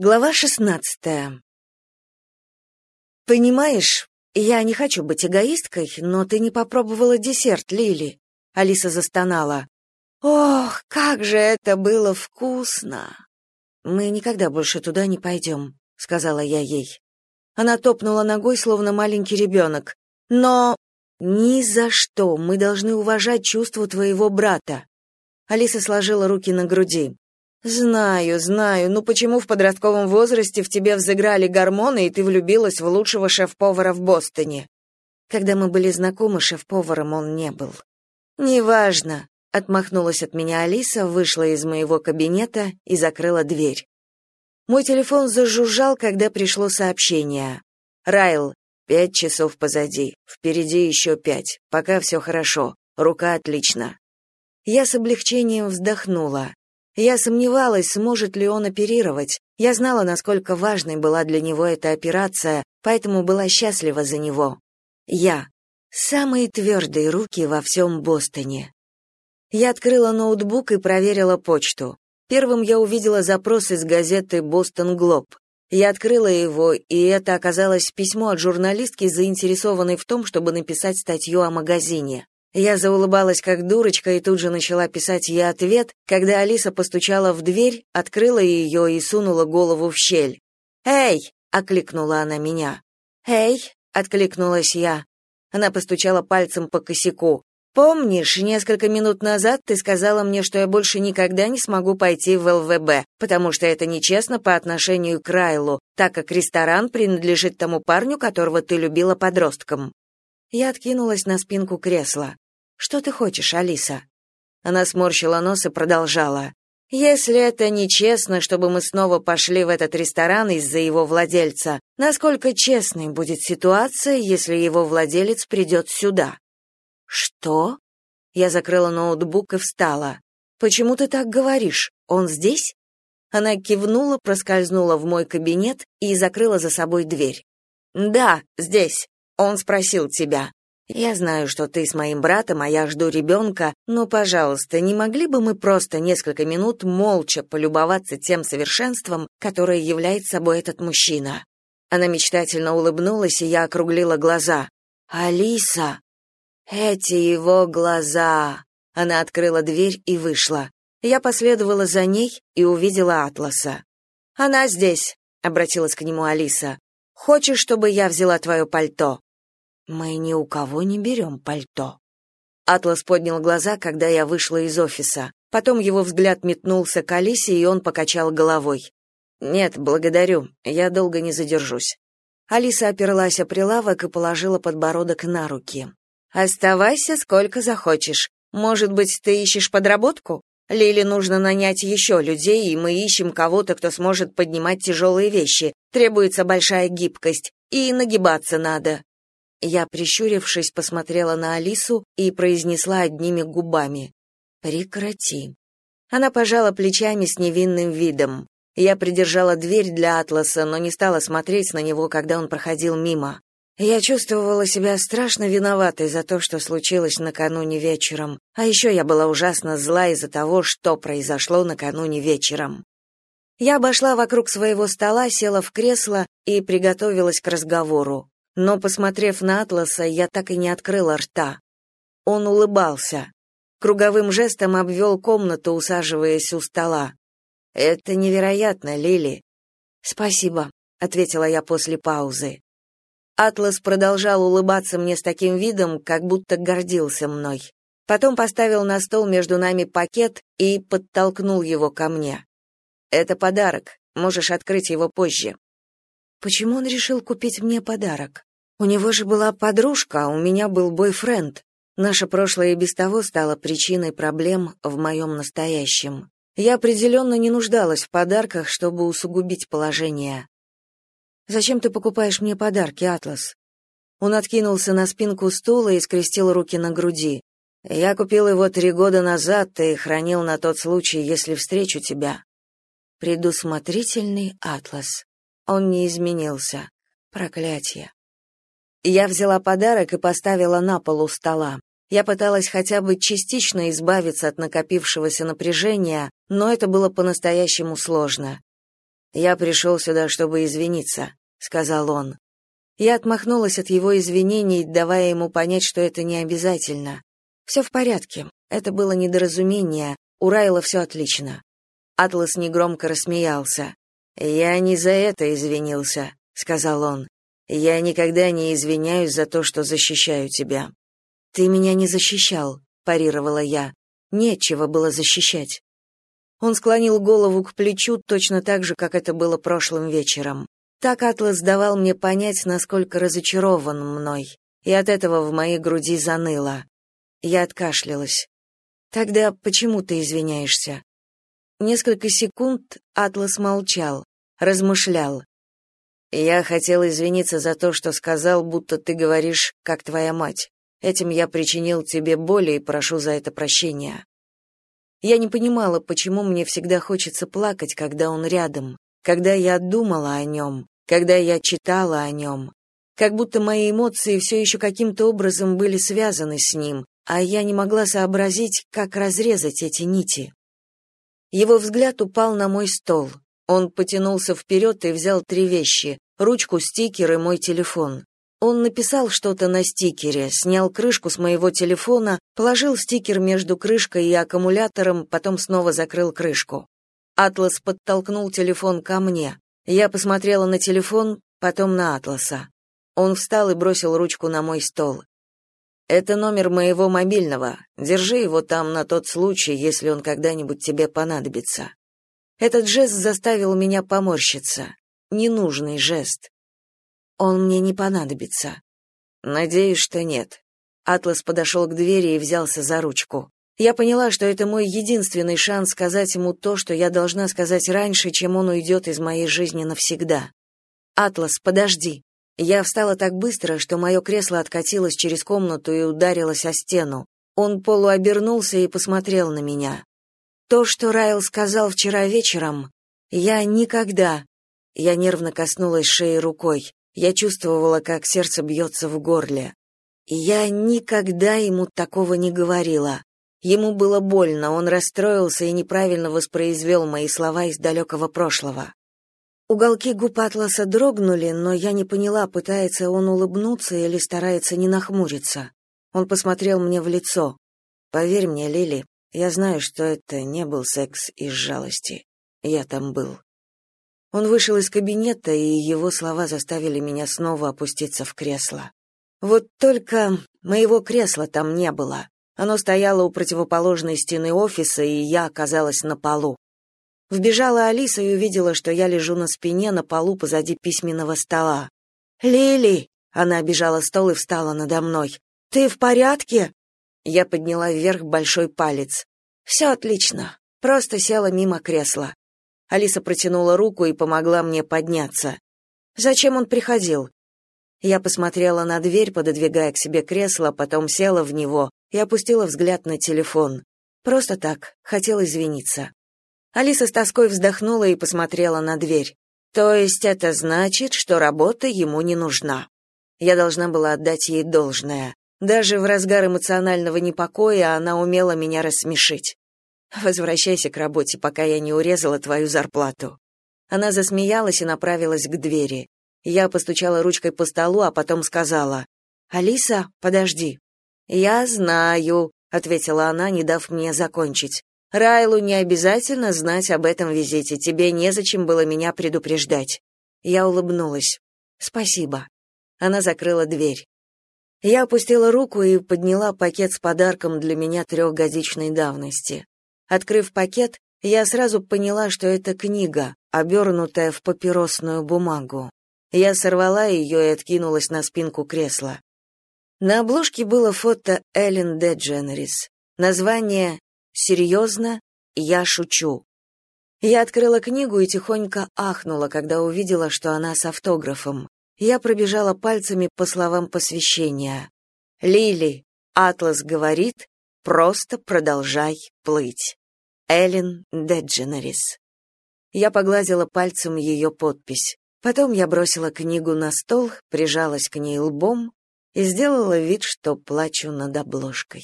Глава шестнадцатая. «Понимаешь, я не хочу быть эгоисткой, но ты не попробовала десерт, Лили». Алиса застонала. «Ох, как же это было вкусно!» «Мы никогда больше туда не пойдем», — сказала я ей. Она топнула ногой, словно маленький ребенок. «Но ни за что мы должны уважать чувства твоего брата». Алиса сложила руки на груди. Знаю, знаю. Ну почему в подростковом возрасте в тебе взыграли гормоны, и ты влюбилась в лучшего шеф-повара в Бостоне? Когда мы были знакомы, шеф-поваром он не был. Неважно, отмахнулась от меня Алиса, вышла из моего кабинета и закрыла дверь. Мой телефон зажужжал, когда пришло сообщение. Райл, пять часов позади, впереди еще пять. Пока все хорошо, рука отлично. Я с облегчением вздохнула. Я сомневалась, сможет ли он оперировать. Я знала, насколько важной была для него эта операция, поэтому была счастлива за него. Я. Самые твердые руки во всем Бостоне. Я открыла ноутбук и проверила почту. Первым я увидела запрос из газеты «Бостон Глоб». Я открыла его, и это оказалось письмо от журналистки, заинтересованной в том, чтобы написать статью о магазине. Я заулыбалась как дурочка и тут же начала писать ей ответ, когда Алиса постучала в дверь, открыла ее и сунула голову в щель. «Эй!» — окликнула она меня. «Эй!» — откликнулась я. Она постучала пальцем по косяку. «Помнишь, несколько минут назад ты сказала мне, что я больше никогда не смогу пойти в ЛВБ, потому что это нечестно по отношению к Райлу, так как ресторан принадлежит тому парню, которого ты любила подростком». Я откинулась на спинку кресла. Что ты хочешь, Алиса? Она сморщила нос и продолжала. Если это нечестно, чтобы мы снова пошли в этот ресторан из-за его владельца, насколько честной будет ситуация, если его владелец придет сюда? Что? Я закрыла ноутбук и встала. Почему ты так говоришь? Он здесь? Она кивнула, проскользнула в мой кабинет и закрыла за собой дверь. Да, здесь. Он спросил тебя. Я знаю, что ты с моим братом, а я жду ребенка, но, пожалуйста, не могли бы мы просто несколько минут молча полюбоваться тем совершенством, которое является собой этот мужчина?» Она мечтательно улыбнулась, и я округлила глаза. «Алиса! Эти его глаза!» Она открыла дверь и вышла. Я последовала за ней и увидела Атласа. «Она здесь», — обратилась к нему Алиса. «Хочешь, чтобы я взяла твое пальто?» Мы ни у кого не берем пальто. Атлас поднял глаза, когда я вышла из офиса. Потом его взгляд метнулся к Алисе, и он покачал головой. Нет, благодарю. Я долго не задержусь. Алиса оперлась о прилавок и положила подбородок на руки. Оставайся сколько захочешь. Может быть, ты ищешь подработку? Лиле нужно нанять еще людей, и мы ищем кого-то, кто сможет поднимать тяжелые вещи. Требуется большая гибкость, и нагибаться надо. Я, прищурившись, посмотрела на Алису и произнесла одними губами. «Прекрати». Она пожала плечами с невинным видом. Я придержала дверь для Атласа, но не стала смотреть на него, когда он проходил мимо. Я чувствовала себя страшно виноватой за то, что случилось накануне вечером. А еще я была ужасно зла из-за того, что произошло накануне вечером. Я обошла вокруг своего стола, села в кресло и приготовилась к разговору но, посмотрев на Атласа, я так и не открыла рта. Он улыбался. Круговым жестом обвел комнату, усаживаясь у стола. «Это невероятно, Лили». «Спасибо», — ответила я после паузы. Атлас продолжал улыбаться мне с таким видом, как будто гордился мной. Потом поставил на стол между нами пакет и подтолкнул его ко мне. «Это подарок. Можешь открыть его позже». Почему он решил купить мне подарок? У него же была подружка, а у меня был бойфренд. Наше прошлое и без того стало причиной проблем в моем настоящем. Я определенно не нуждалась в подарках, чтобы усугубить положение. «Зачем ты покупаешь мне подарки, Атлас?» Он откинулся на спинку стула и скрестил руки на груди. «Я купил его три года назад и хранил на тот случай, если встречу тебя». Предусмотрительный Атлас. Он не изменился. Проклятие. Я взяла подарок и поставила на пол у стола. Я пыталась хотя бы частично избавиться от накопившегося напряжения, но это было по-настоящему сложно. «Я пришел сюда, чтобы извиниться», — сказал он. Я отмахнулась от его извинений, давая ему понять, что это не обязательно. «Все в порядке. Это было недоразумение. У Райла все отлично. Атлас негромко рассмеялся. «Я не за это извинился», — сказал он. «Я никогда не извиняюсь за то, что защищаю тебя». «Ты меня не защищал», — парировала я. «Нечего было защищать». Он склонил голову к плечу точно так же, как это было прошлым вечером. Так Атлас давал мне понять, насколько разочарован мной, и от этого в моей груди заныло. Я откашлялась. «Тогда почему ты извиняешься?» Несколько секунд Атлас молчал, размышлял. «Я хотел извиниться за то, что сказал, будто ты говоришь, как твоя мать. Этим я причинил тебе боль и прошу за это прощения». Я не понимала, почему мне всегда хочется плакать, когда он рядом, когда я думала о нем, когда я читала о нем. Как будто мои эмоции все еще каким-то образом были связаны с ним, а я не могла сообразить, как разрезать эти нити. Его взгляд упал на мой стол. Он потянулся вперед и взял три вещи — ручку, стикер и мой телефон. Он написал что-то на стикере, снял крышку с моего телефона, положил стикер между крышкой и аккумулятором, потом снова закрыл крышку. Атлас подтолкнул телефон ко мне. Я посмотрела на телефон, потом на Атласа. Он встал и бросил ручку на мой стол. Это номер моего мобильного. Держи его там на тот случай, если он когда-нибудь тебе понадобится. Этот жест заставил меня поморщиться. Ненужный жест. Он мне не понадобится. Надеюсь, что нет. Атлас подошел к двери и взялся за ручку. Я поняла, что это мой единственный шанс сказать ему то, что я должна сказать раньше, чем он уйдет из моей жизни навсегда. Атлас, подожди. Я встала так быстро, что мое кресло откатилось через комнату и ударилось о стену. Он полуобернулся и посмотрел на меня. То, что Райл сказал вчера вечером, я никогда... Я нервно коснулась шеи рукой. Я чувствовала, как сердце бьется в горле. Я никогда ему такого не говорила. Ему было больно, он расстроился и неправильно воспроизвел мои слова из далекого прошлого. Уголки губ Атласа дрогнули, но я не поняла, пытается он улыбнуться или старается не нахмуриться. Он посмотрел мне в лицо. «Поверь мне, Лили, я знаю, что это не был секс из жалости. Я там был». Он вышел из кабинета, и его слова заставили меня снова опуститься в кресло. Вот только моего кресла там не было. Оно стояло у противоположной стены офиса, и я оказалась на полу. Вбежала Алиса и увидела, что я лежу на спине на полу позади письменного стола. «Лили!» — она обижала стол и встала надо мной. «Ты в порядке?» Я подняла вверх большой палец. «Все отлично. Просто села мимо кресла». Алиса протянула руку и помогла мне подняться. «Зачем он приходил?» Я посмотрела на дверь, пододвигая к себе кресло, потом села в него и опустила взгляд на телефон. Просто так, хотел извиниться. Алиса с тоской вздохнула и посмотрела на дверь. То есть это значит, что работа ему не нужна. Я должна была отдать ей должное. Даже в разгар эмоционального непокоя она умела меня рассмешить. Возвращайся к работе, пока я не урезала твою зарплату. Она засмеялась и направилась к двери. Я постучала ручкой по столу, а потом сказала: "Алиса, подожди". "Я знаю", ответила она, не дав мне закончить. Райлу не обязательно знать об этом визите, тебе незачем было меня предупреждать. Я улыбнулась. Спасибо. Она закрыла дверь. Я опустила руку и подняла пакет с подарком для меня трехгодичной давности. Открыв пакет, я сразу поняла, что это книга, обернутая в папиросную бумагу. Я сорвала ее и откинулась на спинку кресла. На обложке было фото Эллен Дедженерис. Название Серьезно? Я шучу. Я открыла книгу и тихонько ахнула, когда увидела, что она с автографом. Я пробежала пальцами по словам посвящения. «Лили, Атлас говорит, просто продолжай плыть». Эллен Дедженерис. Я погладила пальцем ее подпись. Потом я бросила книгу на стол, прижалась к ней лбом и сделала вид, что плачу над обложкой.